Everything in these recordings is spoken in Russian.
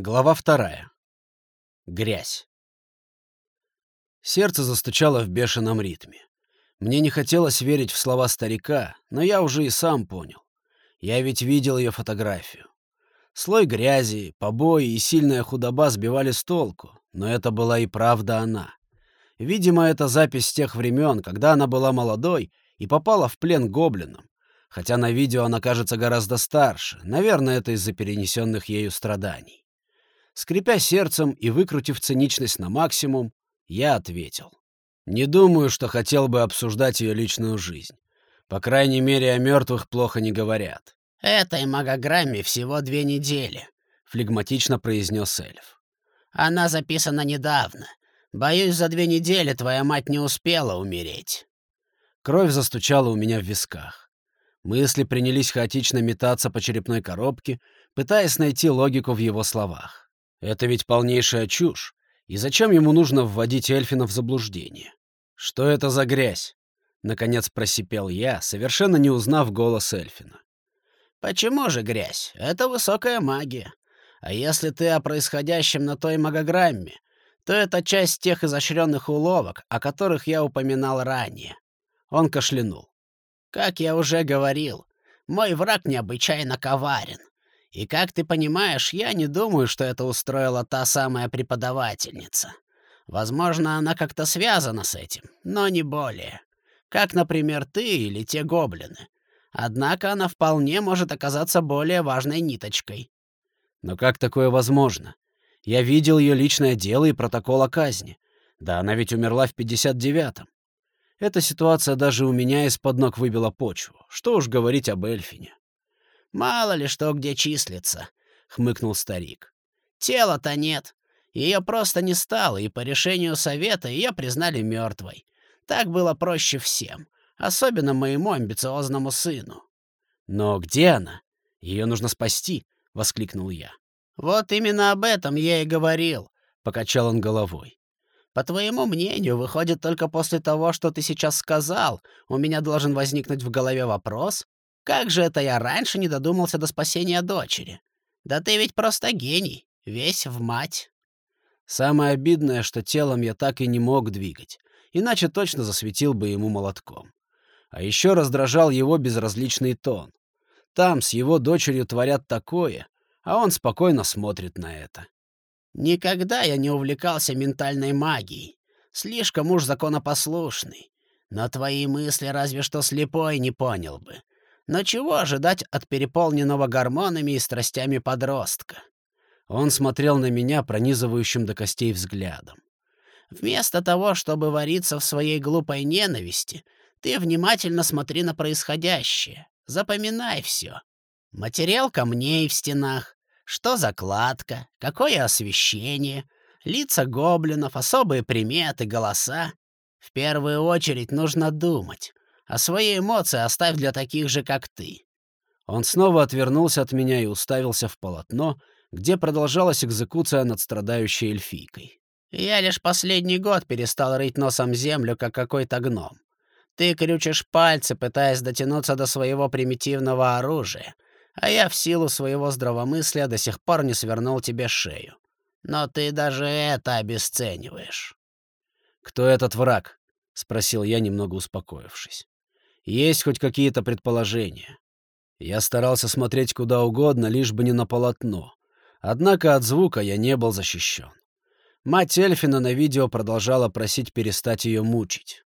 Глава вторая. Грязь. Сердце застучало в бешеном ритме. Мне не хотелось верить в слова старика, но я уже и сам понял. Я ведь видел ее фотографию. Слой грязи, побои и сильная худоба сбивали с толку, но это была и правда она. Видимо, это запись с тех времен, когда она была молодой и попала в плен гоблинам. Хотя на видео она кажется гораздо старше, наверное, это из-за перенесенных ею страданий. Скрипя сердцем и выкрутив циничность на максимум, я ответил. Не думаю, что хотел бы обсуждать ее личную жизнь. По крайней мере, о мертвых плохо не говорят. «Этой магограмме всего две недели», — флегматично произнес эльф. «Она записана недавно. Боюсь, за две недели твоя мать не успела умереть». Кровь застучала у меня в висках. Мысли принялись хаотично метаться по черепной коробке, пытаясь найти логику в его словах. Это ведь полнейшая чушь. И зачем ему нужно вводить Эльфина в заблуждение? Что это за грязь? Наконец просипел я, совершенно не узнав голос Эльфина. «Почему же грязь? Это высокая магия. А если ты о происходящем на той магограмме, то это часть тех изощренных уловок, о которых я упоминал ранее». Он кашлянул. «Как я уже говорил, мой враг необычайно коварен. И как ты понимаешь, я не думаю, что это устроила та самая преподавательница. Возможно, она как-то связана с этим, но не более. Как, например, ты или те гоблины. Однако она вполне может оказаться более важной ниточкой. Но как такое возможно? Я видел ее личное дело и протокол о казни. Да она ведь умерла в 59-м. Эта ситуация даже у меня из-под ног выбила почву. Что уж говорить об Эльфине. Мало ли что где числится, — хмыкнул старик. Тела-то нет. Ее просто не стало, и по решению совета ее признали мертвой. Так было проще всем, особенно моему амбициозному сыну. «Но где она? Ее нужно спасти!» — воскликнул я. «Вот именно об этом я и говорил», — покачал он головой. «По твоему мнению, выходит, только после того, что ты сейчас сказал, у меня должен возникнуть в голове вопрос, как же это я раньше не додумался до спасения дочери? Да ты ведь просто гений, весь в мать. Самое обидное, что телом я так и не мог двигать, иначе точно засветил бы ему молотком. А еще раздражал его безразличный тон. Там с его дочерью творят такое, а он спокойно смотрит на это. Никогда я не увлекался ментальной магией. Слишком уж законопослушный. Но твои мысли разве что слепой не понял бы. Но чего ожидать от переполненного гормонами и страстями подростка? Он смотрел на меня пронизывающим до костей взглядом. Вместо того, чтобы вариться в своей глупой ненависти, ты внимательно смотри на происходящее. Запоминай все. Материал камней в стенах, что закладка, какое освещение, лица гоблинов, особые приметы, голоса. В первую очередь нужно думать, а свои эмоции оставь для таких же, как ты». Он снова отвернулся от меня и уставился в полотно, где продолжалась экзекуция над страдающей эльфийкой. «Я лишь последний год перестал рыть носом землю, как какой-то гном. Ты крючишь пальцы, пытаясь дотянуться до своего примитивного оружия, а я в силу своего здравомыслия до сих пор не свернул тебе шею. Но ты даже это обесцениваешь». «Кто этот враг?» — спросил я, немного успокоившись. Есть хоть какие-то предположения. Я старался смотреть куда угодно, лишь бы не на полотно. Однако от звука я не был защищен. Мать Эльфина на видео продолжала просить перестать ее мучить.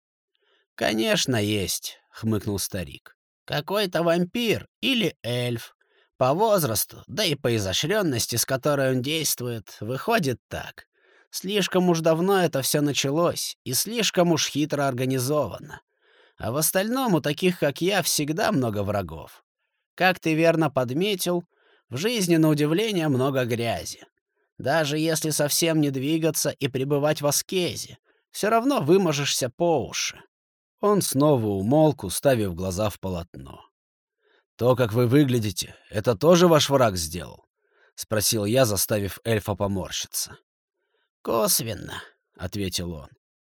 «Конечно, есть», — хмыкнул старик. «Какой-то вампир или эльф. По возрасту, да и по изощренности, с которой он действует, выходит так. Слишком уж давно это все началось и слишком уж хитро организовано. А в остальном у таких, как я, всегда много врагов. Как ты верно подметил, в жизни, на удивление, много грязи. Даже если совсем не двигаться и пребывать в аскезе, все равно выможешься по уши. Он снова умолк, уставив глаза в полотно. «То, как вы выглядите, это тоже ваш враг сделал?» — спросил я, заставив эльфа поморщиться. «Косвенно», — ответил он.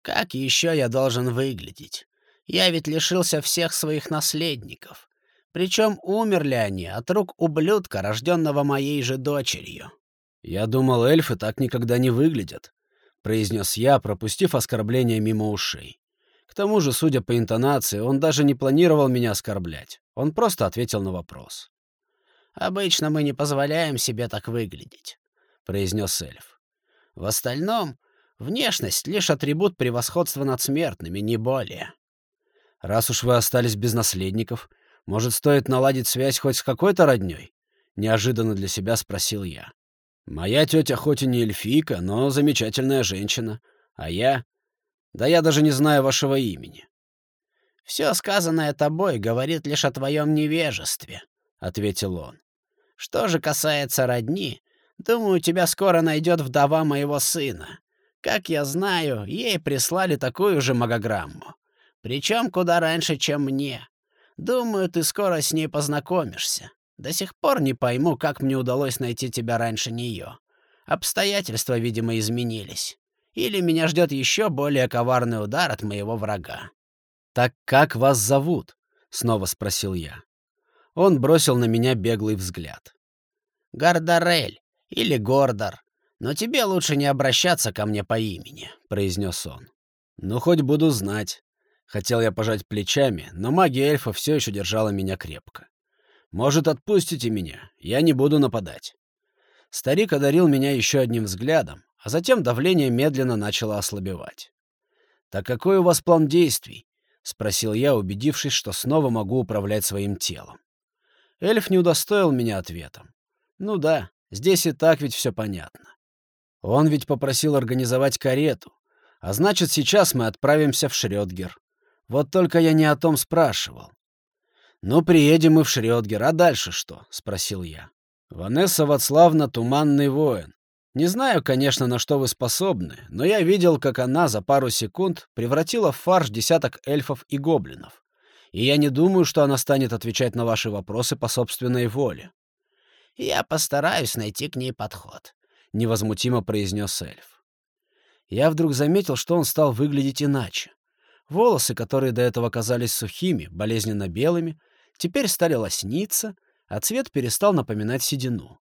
«Как еще я должен выглядеть? Я ведь лишился всех своих наследников. Причем умерли они от рук ублюдка, рожденного моей же дочерью. «Я думал, эльфы так никогда не выглядят», — произнес я, пропустив оскорбление мимо ушей. К тому же, судя по интонации, он даже не планировал меня оскорблять. Он просто ответил на вопрос. «Обычно мы не позволяем себе так выглядеть», — произнес эльф. «В остальном, внешность — лишь атрибут превосходства над смертными, не более». «Раз уж вы остались без наследников, может, стоит наладить связь хоть с какой-то родней?» — неожиданно для себя спросил я. «Моя тетя хоть и не эльфийка, но замечательная женщина. А я... Да я даже не знаю вашего имени». «Все сказанное тобой говорит лишь о твоем невежестве», — ответил он. «Что же касается родни, думаю, тебя скоро найдет вдова моего сына. Как я знаю, ей прислали такую же магограмму. Причем куда раньше, чем мне. Думаю, ты скоро с ней познакомишься. До сих пор не пойму, как мне удалось найти тебя раньше нее. Обстоятельства, видимо, изменились. Или меня ждет еще более коварный удар от моего врага. «Так как вас зовут?» — снова спросил я. Он бросил на меня беглый взгляд. «Гардарель или Гордор. Но тебе лучше не обращаться ко мне по имени», — произнес он. «Ну, хоть буду знать». Хотел я пожать плечами, но магия эльфа все еще держала меня крепко. «Может, отпустите меня? Я не буду нападать». Старик одарил меня еще одним взглядом, а затем давление медленно начало ослабевать. «Так какой у вас план действий?» — спросил я, убедившись, что снова могу управлять своим телом. Эльф не удостоил меня ответом. «Ну да, здесь и так ведь все понятно. Он ведь попросил организовать карету, а значит, сейчас мы отправимся в Шрёдгер. Вот только я не о том спрашивал. «Ну, приедем мы в Шрёдгер, а дальше что?» — спросил я. «Ванесса Вацлавна — туманный воин. Не знаю, конечно, на что вы способны, но я видел, как она за пару секунд превратила в фарш десяток эльфов и гоблинов. И я не думаю, что она станет отвечать на ваши вопросы по собственной воле. «Я постараюсь найти к ней подход», — невозмутимо произнес эльф. Я вдруг заметил, что он стал выглядеть иначе. Волосы, которые до этого казались сухими, болезненно белыми, теперь стали лосниться, а цвет перестал напоминать седину.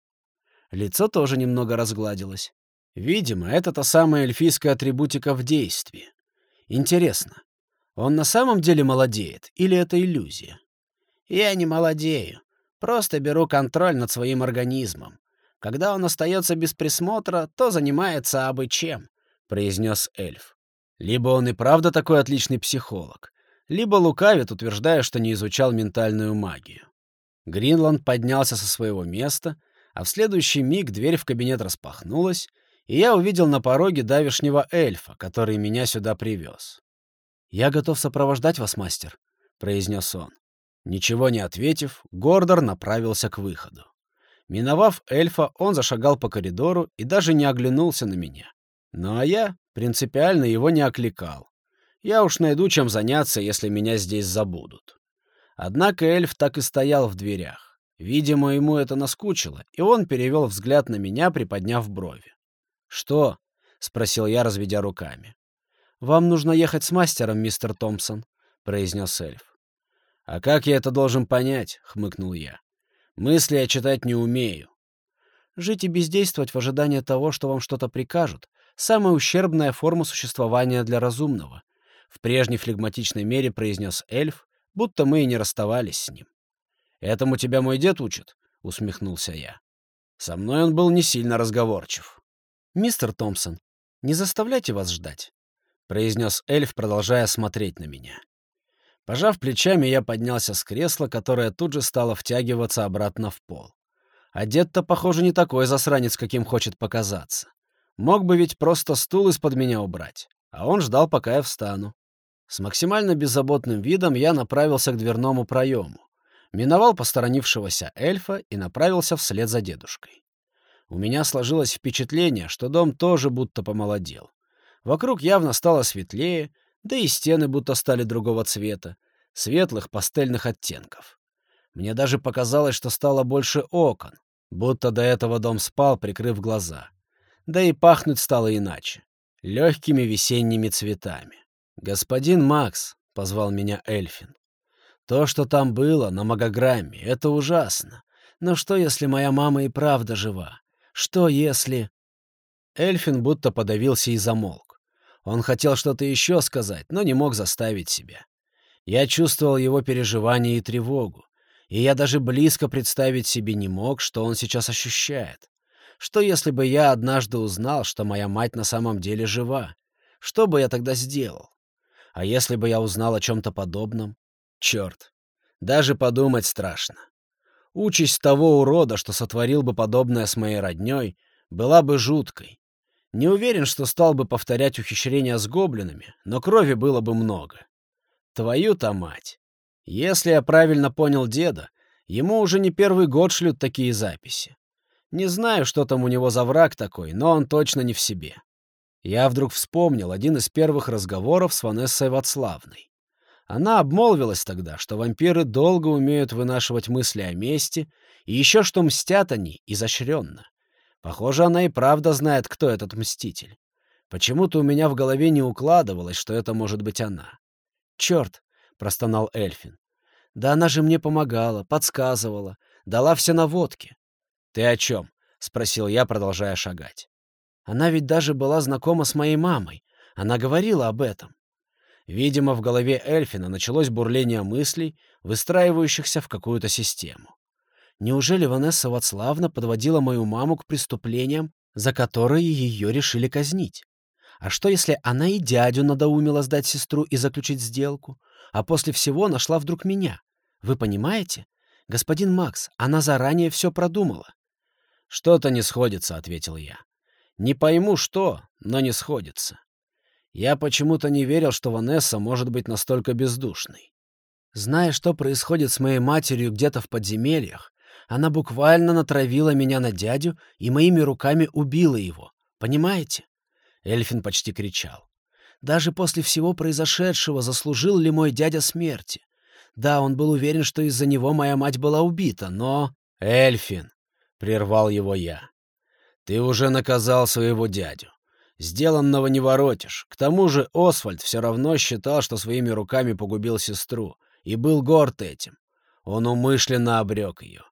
Лицо тоже немного разгладилось. Видимо, это та самая эльфийская атрибутика в действии. Интересно, он на самом деле молодеет или это иллюзия? Я не молодею. Просто беру контроль над своим организмом. Когда он остается без присмотра, то занимается абы чем, — произнес эльф. Либо он и правда такой отличный психолог, либо лукавит, утверждая, что не изучал ментальную магию. Гринланд поднялся со своего места — а в следующий миг дверь в кабинет распахнулась, и я увидел на пороге давишнего эльфа, который меня сюда привез. «Я готов сопровождать вас, мастер», — произнес он. Ничего не ответив, Гордор направился к выходу. Миновав эльфа, он зашагал по коридору и даже не оглянулся на меня. Ну а я принципиально его не окликал. Я уж найду, чем заняться, если меня здесь забудут. Однако эльф так и стоял в дверях. Видимо, ему это наскучило, и он перевел взгляд на меня, приподняв брови. «Что?» — спросил я, разведя руками. «Вам нужно ехать с мастером, мистер Томпсон», — произнес эльф. «А как я это должен понять?» — хмыкнул я. «Мысли я читать не умею». «Жить и бездействовать в ожидании того, что вам что-то прикажут, — самая ущербная форма существования для разумного», — в прежней флегматичной мере произнес эльф, будто мы и не расставались с ним. «Этому тебя мой дед учит?» — усмехнулся я. Со мной он был не сильно разговорчив. «Мистер Томпсон, не заставляйте вас ждать», — произнес эльф, продолжая смотреть на меня. Пожав плечами, я поднялся с кресла, которое тут же стало втягиваться обратно в пол. А дед-то, похоже, не такой засранец, каким хочет показаться. Мог бы ведь просто стул из-под меня убрать, а он ждал, пока я встану. С максимально беззаботным видом я направился к дверному проему миновал посторонившегося эльфа и направился вслед за дедушкой. У меня сложилось впечатление, что дом тоже будто помолодел. Вокруг явно стало светлее, да и стены будто стали другого цвета, светлых пастельных оттенков. Мне даже показалось, что стало больше окон, будто до этого дом спал, прикрыв глаза. Да и пахнуть стало иначе, легкими весенними цветами. «Господин Макс», — позвал меня Эльфин, то, что там было, на магограмме, это ужасно. Но что, если моя мама и правда жива? Что если... Эльфин будто подавился и замолк. Он хотел что-то еще сказать, но не мог заставить себя. Я чувствовал его переживания и тревогу, и я даже близко представить себе не мог, что он сейчас ощущает. Что если бы я однажды узнал, что моя мать на самом деле жива? Что бы я тогда сделал? А если бы я узнал о чем-то подобном? Черт, даже подумать страшно. Участь того урода, что сотворил бы подобное с моей родней, была бы жуткой. Не уверен, что стал бы повторять ухищрения с гоблинами, но крови было бы много. Твою-то мать! Если я правильно понял деда, ему уже не первый год шлют такие записи. Не знаю, что там у него за враг такой, но он точно не в себе. Я вдруг вспомнил один из первых разговоров с Ванессой Вацлавной. Она обмолвилась тогда, что вампиры долго умеют вынашивать мысли о мести, и еще что мстят они изощренно. Похоже, она и правда знает, кто этот мститель. Почему-то у меня в голове не укладывалось, что это может быть она. «Черт!» — простонал Эльфин. «Да она же мне помогала, подсказывала, дала все наводки. «Ты о чем?» — спросил я, продолжая шагать. «Она ведь даже была знакома с моей мамой. Она говорила об этом». Видимо, в голове Эльфина началось бурление мыслей, выстраивающихся в какую-то систему. Неужели Ванесса Вацлавна подводила мою маму к преступлениям, за которые ее решили казнить? А что, если она и дядю надоумила сдать сестру и заключить сделку, а после всего нашла вдруг меня? Вы понимаете? Господин Макс, она заранее все продумала. «Что-то не сходится», — ответил я. «Не пойму, что, но не сходится. Я почему-то не верил, что Ванесса может быть настолько бездушной. Зная, что происходит с моей матерью где-то в подземельях, она буквально натравила меня на дядю и моими руками убила его. Понимаете?» Эльфин почти кричал. «Даже после всего произошедшего заслужил ли мой дядя смерти? Да, он был уверен, что из-за него моя мать была убита, но...» «Эльфин!» — прервал его я. «Ты уже наказал своего дядю. Сделанного не воротишь. К тому же Освальд все равно считал, что своими руками погубил сестру, и был горд этим. Он умышленно обрек ее.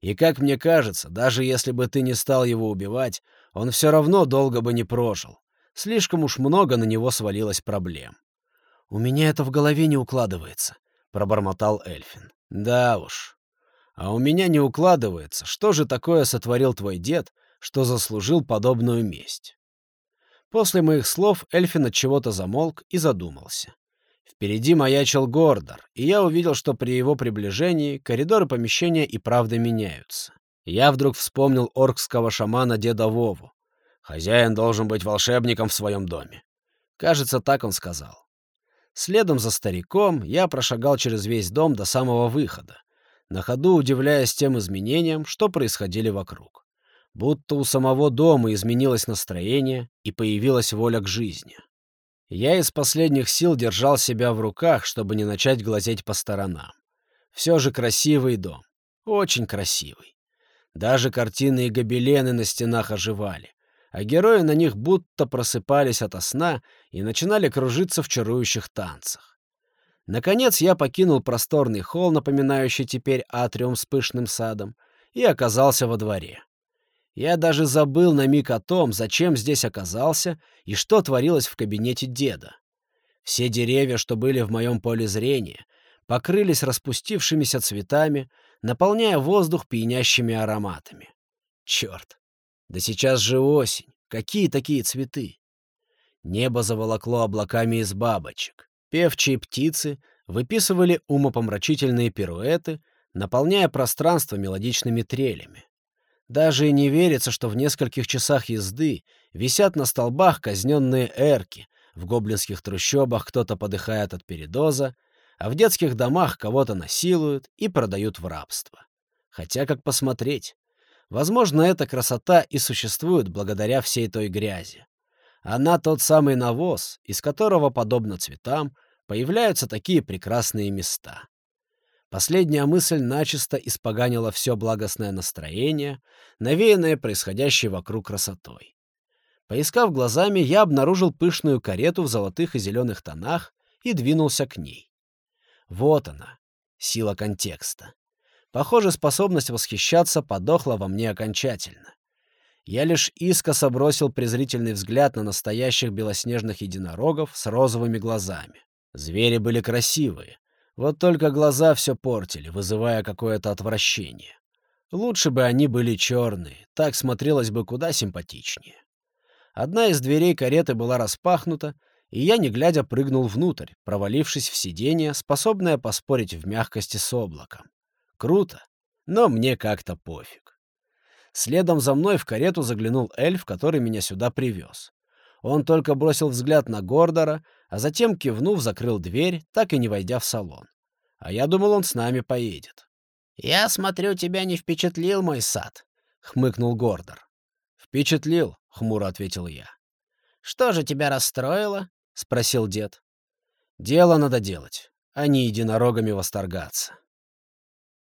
И, как мне кажется, даже если бы ты не стал его убивать, он все равно долго бы не прожил. Слишком уж много на него свалилось проблем. «У меня это в голове не укладывается», — пробормотал Эльфин. «Да уж, а у меня не укладывается, что же такое сотворил твой дед, что заслужил подобную месть. После моих слов Эльфин от чего-то замолк и задумался. Впереди маячил Гордор, и я увидел, что при его приближении коридоры помещения и правда меняются. Я вдруг вспомнил оркского шамана деда Вову. Хозяин должен быть волшебником в своем доме. Кажется, так он сказал. Следом за стариком я прошагал через весь дом до самого выхода на ходу удивляясь тем изменениям, что происходили вокруг. Будто у самого дома изменилось настроение и появилась воля к жизни. Я из последних сил держал себя в руках, чтобы не начать глазеть по сторонам. Все же красивый дом. Очень красивый. Даже картины и гобелены на стенах оживали, а герои на них будто просыпались ото сна и начинали кружиться в чарующих танцах. Наконец я покинул просторный холл, напоминающий теперь атриум с пышным садом, и оказался во дворе. Я даже забыл на миг о том, зачем здесь оказался и что творилось в кабинете деда. Все деревья, что были в моем поле зрения, покрылись распустившимися цветами, наполняя воздух пьянящими ароматами. Черт! Да сейчас же осень! Какие такие цветы? Небо заволокло облаками из бабочек. Певчие птицы выписывали умопомрачительные пируэты, наполняя пространство мелодичными трелями. Даже и не верится, что в нескольких часах езды висят на столбах казненные эрки, в гоблинских трущобах кто-то подыхает от передоза, а в детских домах кого-то насилуют и продают в рабство. Хотя, как посмотреть, возможно, эта красота и существует благодаря всей той грязи. Она тот самый навоз, из которого, подобно цветам, появляются такие прекрасные места. Последняя мысль начисто испоганила все благостное настроение, навеянное происходящей вокруг красотой. Поискав глазами, я обнаружил пышную карету в золотых и зеленых тонах и двинулся к ней. Вот она, сила контекста. Похоже, способность восхищаться подохла во мне окончательно. Я лишь искоса бросил презрительный взгляд на настоящих белоснежных единорогов с розовыми глазами. Звери были красивые, вот только глаза все портили, вызывая какое-то отвращение. Лучше бы они были черные, так смотрелось бы куда симпатичнее. Одна из дверей кареты была распахнута, и я, не глядя, прыгнул внутрь, провалившись в сиденье, способное поспорить в мягкости с облаком. Круто, но мне как-то пофиг. Следом за мной в карету заглянул эльф, который меня сюда привез. Он только бросил взгляд на Гордора, а затем, кивнув, закрыл дверь, так и не войдя в салон. А я думал, он с нами поедет. «Я смотрю, тебя не впечатлил мой сад», — хмыкнул Гордор. «Впечатлил», — хмуро ответил я. «Что же тебя расстроило?» — спросил дед. «Дело надо делать, а не единорогами восторгаться».